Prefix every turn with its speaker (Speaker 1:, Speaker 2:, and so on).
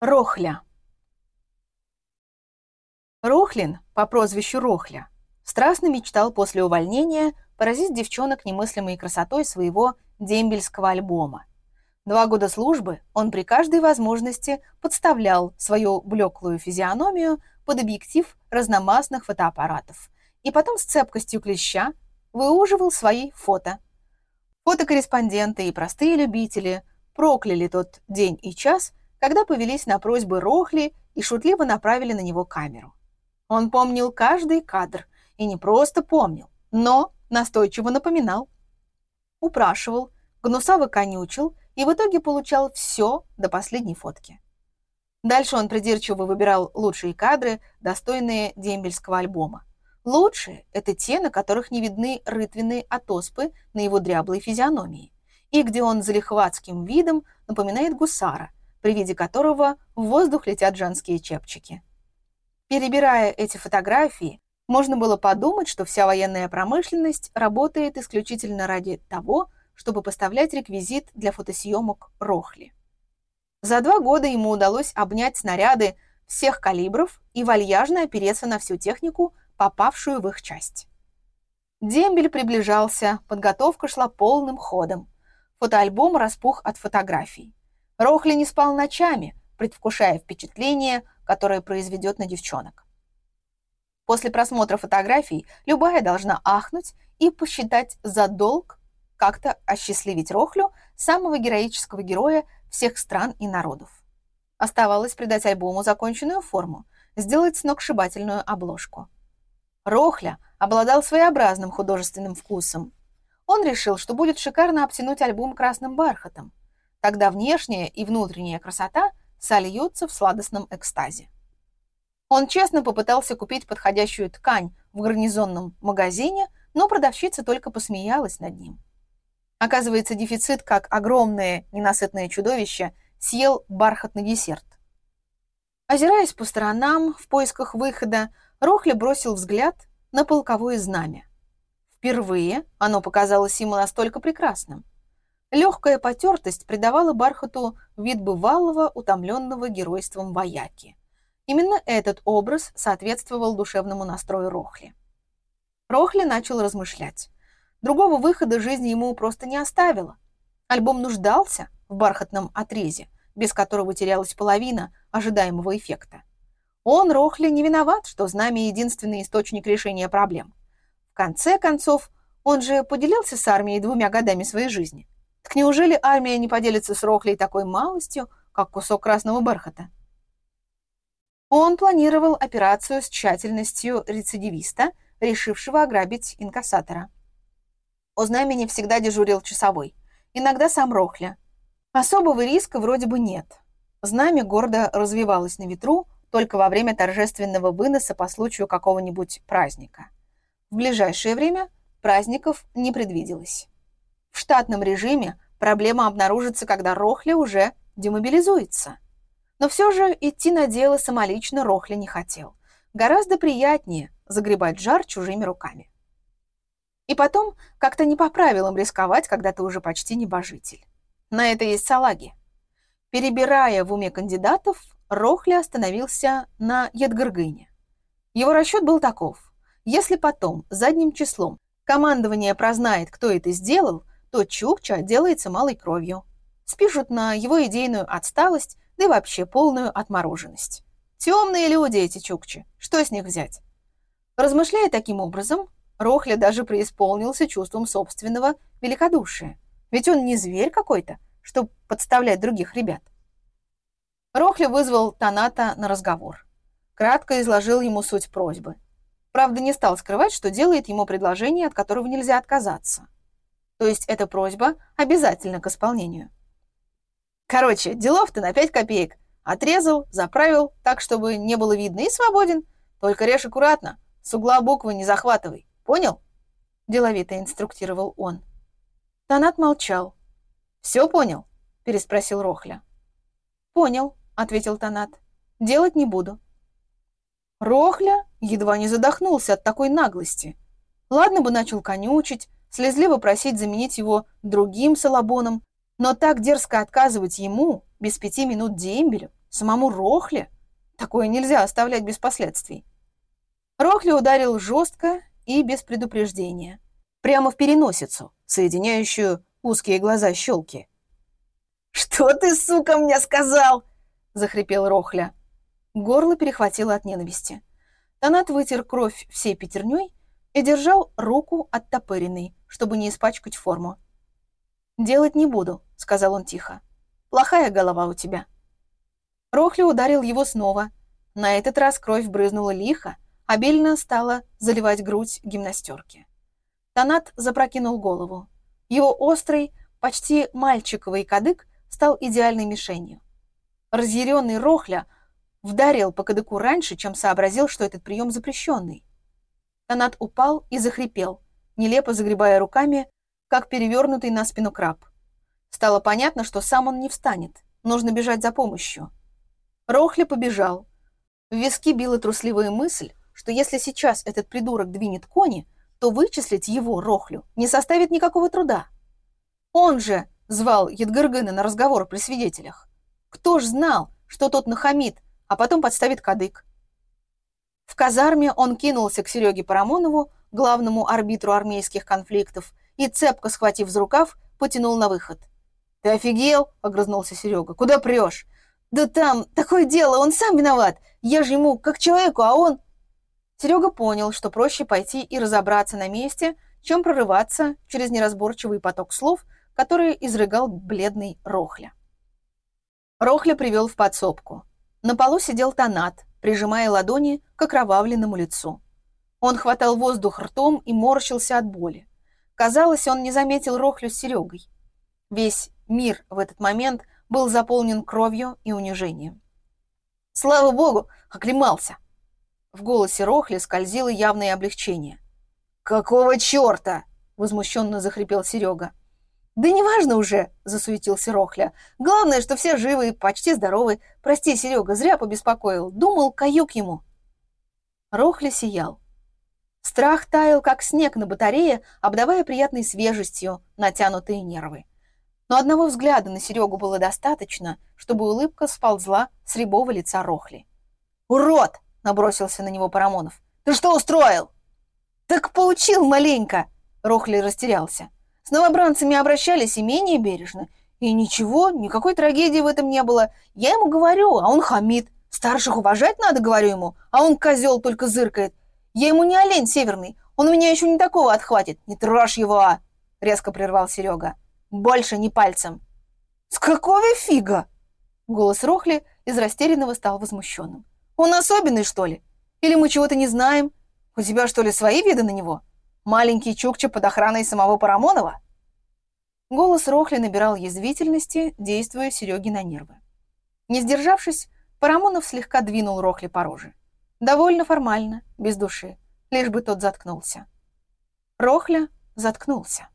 Speaker 1: Рохля. Рохлин, по прозвищу Рохля, страстно мечтал после увольнения поразить девчонок немыслимой красотой своего дембельского альбома. Два года службы он при каждой возможности подставлял свою блеклую физиономию под объектив разномастных фотоаппаратов и потом с цепкостью клеща выуживал свои фото. Фотокорреспонденты и простые любители прокляли тот день и час – когда повелись на просьбы Рохли и шутливо направили на него камеру. Он помнил каждый кадр, и не просто помнил, но настойчиво напоминал. Упрашивал, гнусаво конючил и в итоге получал все до последней фотки. Дальше он придирчиво выбирал лучшие кадры, достойные дембельского альбома. Лучшие – это те, на которых не видны рытвенные отоспы на его дряблой физиономии, и где он залихватским видом напоминает гусара – при виде которого в воздух летят женские чепчики. Перебирая эти фотографии, можно было подумать, что вся военная промышленность работает исключительно ради того, чтобы поставлять реквизит для фотосъемок Рохли. За два года ему удалось обнять снаряды всех калибров и вальяжно опереться на всю технику, попавшую в их часть. Дембель приближался, подготовка шла полным ходом. Фотоальбом распух от фотографий. Рохли не спал ночами, предвкушая впечатление, которое произведет на девчонок. После просмотра фотографий любая должна ахнуть и посчитать за долг как-то осчастливить Рохлю, самого героического героя всех стран и народов. Оставалось придать альбому законченную форму, сделать сногсшибательную обложку. Рохля обладал своеобразным художественным вкусом. Он решил, что будет шикарно обтянуть альбом красным бархатом – Тогда внешняя и внутренняя красота сольются в сладостном экстазе. Он честно попытался купить подходящую ткань в гарнизонном магазине, но продавщица только посмеялась над ним. Оказывается, дефицит, как огромное ненасытное чудовище, съел бархатный десерт. Озираясь по сторонам в поисках выхода, Рохли бросил взгляд на полковое знамя. Впервые оно показалось ему настолько прекрасным. Легкая потертость придавала бархату вид бывалого, утомленного геройством вояки. Именно этот образ соответствовал душевному настрою Рохли. Рохли начал размышлять. Другого выхода жизни ему просто не оставило. Альбом нуждался в бархатном отрезе, без которого терялась половина ожидаемого эффекта. Он, Рохли, не виноват, что знамя – единственный источник решения проблем. В конце концов, он же поделился с армией двумя годами своей жизни – неужели армия не поделится с Рохлей такой малостью, как кусок красного бархата? Он планировал операцию с тщательностью рецидивиста, решившего ограбить инкассатора. У знамени всегда дежурил часовой, иногда сам Рохля. Особого риска вроде бы нет. Знамя гордо развивалось на ветру только во время торжественного выноса по случаю какого-нибудь праздника. В ближайшее время праздников не предвиделось. В штатном режиме проблема обнаружится, когда Рохля уже демобилизуется. Но все же идти на дело самолично Рохля не хотел. Гораздо приятнее загребать жар чужими руками. И потом, как-то не по правилам рисковать, когда ты уже почти небожитель. На это есть салаги. Перебирая в уме кандидатов, Рохля остановился на Едгаргыне. Его расчет был таков. Если потом, задним числом, командование прознает, кто это сделал, то Чукча делается малой кровью. Спишут на его идейную отсталость, да и вообще полную отмороженность. Темные люди эти Чукчи, что с них взять? Размышляя таким образом, Рохля даже преисполнился чувством собственного великодушия. Ведь он не зверь какой-то, чтобы подставлять других ребят. Рохля вызвал Таната на разговор. Кратко изложил ему суть просьбы. Правда, не стал скрывать, что делает ему предложение, от которого нельзя отказаться. То есть эта просьба обязательно к исполнению. Короче, делов-то на 5 копеек. Отрезал, заправил, так, чтобы не было видно, и свободен. Только режь аккуратно, с угла буквы не захватывай. Понял? Деловито инструктировал он. Танат молчал. «Все понял?» – переспросил Рохля. «Понял», – ответил Танат. «Делать не буду». Рохля едва не задохнулся от такой наглости. Ладно бы начал конючить, слезливо просить заменить его другим Салабоном, но так дерзко отказывать ему без пяти минут дембелю Самому Рохле? Такое нельзя оставлять без последствий. Рохли ударил жестко и без предупреждения. Прямо в переносицу, соединяющую узкие глаза щелки. «Что ты, сука, мне сказал?» — захрипел Рохля. Горло перехватило от ненависти. Танат вытер кровь всей пятерней и держал руку оттопыренной, чтобы не испачкать форму. «Делать не буду», — сказал он тихо. «Плохая голова у тебя». Рохли ударил его снова. На этот раз кровь брызнула лихо, обильно стала заливать грудь гимнастерки. Танат запрокинул голову. Его острый, почти мальчиковый кадык стал идеальной мишенью. Разъяренный Рохля вдарил по кадыку раньше, чем сообразил, что этот прием запрещенный. Танат упал и захрипел, нелепо загребая руками, как перевернутый на спину краб. Стало понятно, что сам он не встанет, нужно бежать за помощью. Рохля побежал. В виски била трусливая мысль, что если сейчас этот придурок двинет кони, то вычислить его, Рохлю, не составит никакого труда. Он же звал Едгыргына на разговор при свидетелях. Кто ж знал, что тот нахамит, а потом подставит кадык. В казарме он кинулся к Сереге Парамонову, главному арбитру армейских конфликтов, и, цепко схватив за рукав, потянул на выход. «Ты офигел?» — огрызнулся Серега. «Куда прешь?» «Да там, такое дело, он сам виноват. Я же ему как человеку, а он...» Серега понял, что проще пойти и разобраться на месте, чем прорываться через неразборчивый поток слов, которые изрыгал бледный Рохля. Рохля привел в подсобку. На полу сидел Танат, прижимая ладони к окровавленному лицу. Он хватал воздух ртом и морщился от боли. Казалось, он не заметил Рохлю с Серегой. Весь мир в этот момент был заполнен кровью и унижением. «Слава богу, оклемался!» В голосе Рохли скользило явное облегчение. «Какого черта?» — возмущенно захрипел Серега. «Да неважно уже», — засуетился Рохля. «Главное, что все живы и почти здоровы. Прости, Серега, зря побеспокоил. Думал, каюк ему». Рохля сиял. Страх таял, как снег на батарее, обдавая приятной свежестью натянутые нервы. Но одного взгляда на Серегу было достаточно, чтобы улыбка сползла с рябого лица Рохли. «Урод!» — набросился на него Парамонов. «Ты что устроил?» «Так поучил маленько!» — Рохли растерялся. С новобранцами обращались и менее бережно. И ничего, никакой трагедии в этом не было. Я ему говорю, а он хамит. Старших уважать надо, говорю ему, а он козел только зыркает. Я ему не олень северный, он у меня еще не такого отхватит. Не трожь его, а!» резко прервал Серега. «Больше не пальцем». «С какого фига?» Голос Рохли из растерянного стал возмущенным. «Он особенный, что ли? Или мы чего-то не знаем? У тебя, что ли, свои виды на него?» Маленький Чукча под охраной самого Парамонова? Голос Рохли набирал язвительности, действуя Сереге на нервы. Не сдержавшись, Парамонов слегка двинул Рохли по роже. Довольно формально, без души, лишь бы тот заткнулся. Рохля заткнулся.